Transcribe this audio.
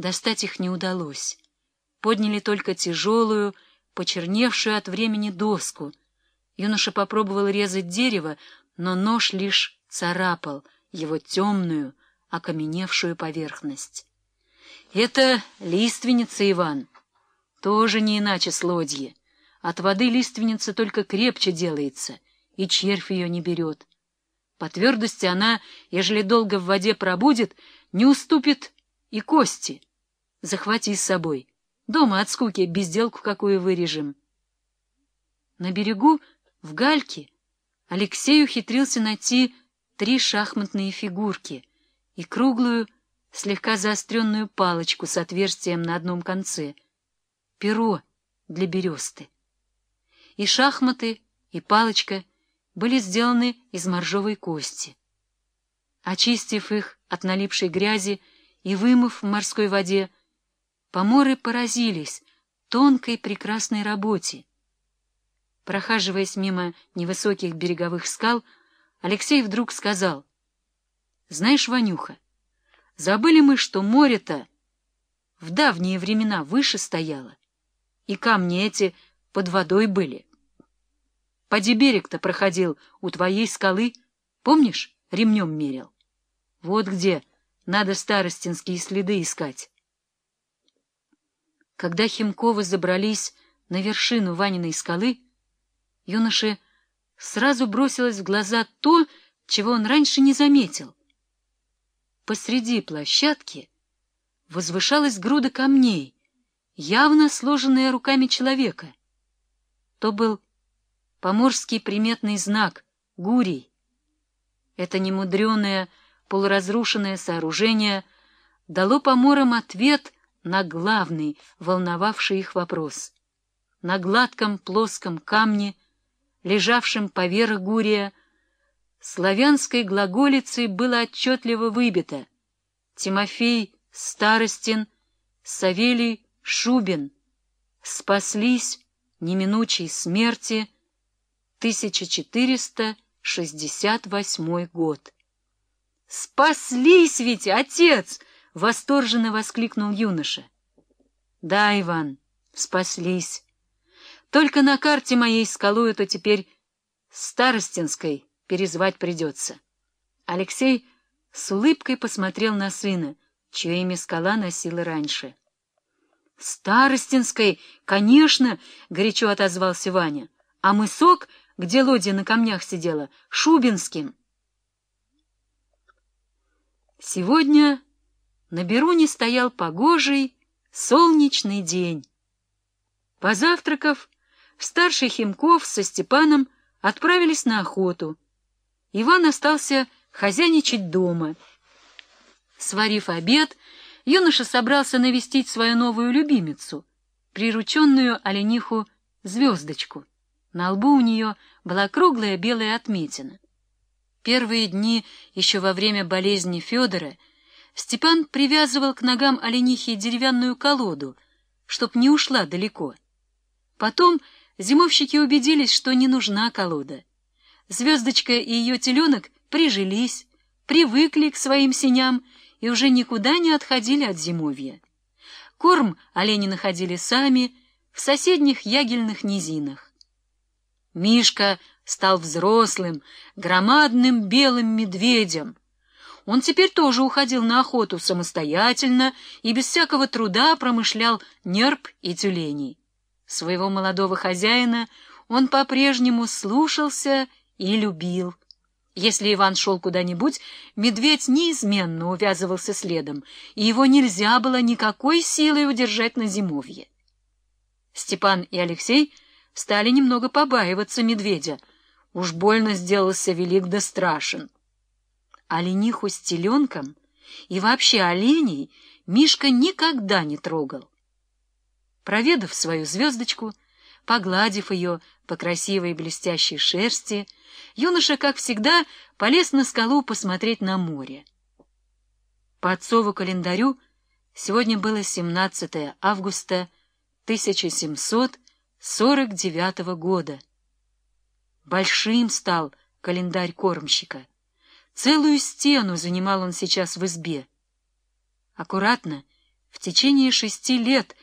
Достать их не удалось. Подняли только тяжелую, почерневшую от времени доску. Юноша попробовал резать дерево, но нож лишь царапал его темную, окаменевшую поверхность. — Это лиственница, Иван. Тоже не иначе с. От воды лиственница только крепче делается, и червь ее не берет. По твердости она, ежели долго в воде пробудет, не уступит и кости. Захвати с собой. Дома от скуки безделку какую вырежем. На берегу, в гальке, Алексей ухитрился найти три шахматные фигурки и круглую, слегка заостренную палочку с отверстием на одном конце. Перо для бересты. И шахматы, и палочка были сделаны из моржовой кости. Очистив их от налипшей грязи и вымыв в морской воде, поморы поразились тонкой прекрасной работе. Прохаживаясь мимо невысоких береговых скал, Алексей вдруг сказал, «Знаешь, Ванюха, забыли мы, что море-то в давние времена выше стояло, и камни эти под водой были. Поди берег-то проходил у твоей скалы, помнишь, ремнем мерил? Вот где надо старостинские следы искать». Когда Химковы забрались на вершину Ваниной скалы, юноше сразу бросилось в глаза то, чего он раньше не заметил. Посреди площадки возвышалась груда камней, явно сложенная руками человека. То был поморский приметный знак — гурий. Это немудреное, полуразрушенное сооружение дало поморам ответ — на главный, волновавший их вопрос. На гладком плоском камне, лежавшем поверх гурия, славянской глаголицей было отчетливо выбито «Тимофей Старостин, Савелий Шубин спаслись неминучей смерти 1468 год». «Спаслись ведь, отец!» — восторженно воскликнул юноша. — Да, Иван, спаслись. Только на карте моей скалу это теперь Старостинской перезвать придется. Алексей с улыбкой посмотрел на сына, чье имя скала носила раньше. — Старостинской, конечно, — горячо отозвался Ваня. — А мысок, где лодья на камнях сидела, Шубинским. Сегодня на Беруне стоял погожий, солнечный день. Позавтракав, старший Химков со Степаном отправились на охоту. Иван остался хозяйничать дома. Сварив обед, юноша собрался навестить свою новую любимицу, прирученную олениху Звездочку. На лбу у нее была круглая белая отметина. Первые дни, еще во время болезни Федора, Степан привязывал к ногам оленихи деревянную колоду, чтоб не ушла далеко. Потом зимовщики убедились, что не нужна колода. Звездочка и ее теленок прижились, привыкли к своим синям и уже никуда не отходили от зимовья. Корм олени находили сами в соседних ягельных низинах. Мишка стал взрослым, громадным белым медведем, он теперь тоже уходил на охоту самостоятельно и без всякого труда промышлял нерп и тюленей. Своего молодого хозяина он по-прежнему слушался и любил. Если Иван шел куда-нибудь, медведь неизменно увязывался следом, и его нельзя было никакой силой удержать на зимовье. Степан и Алексей стали немного побаиваться медведя. Уж больно сделался велик да страшен. Олениху с теленком и вообще оленей Мишка никогда не трогал. Проведав свою звездочку, погладив ее по красивой блестящей шерсти, юноша, как всегда, полез на скалу посмотреть на море. По отцову календарю сегодня было 17 августа 1749 года. Большим стал календарь кормщика. Целую стену занимал он сейчас в избе. Аккуратно, В течение шести лет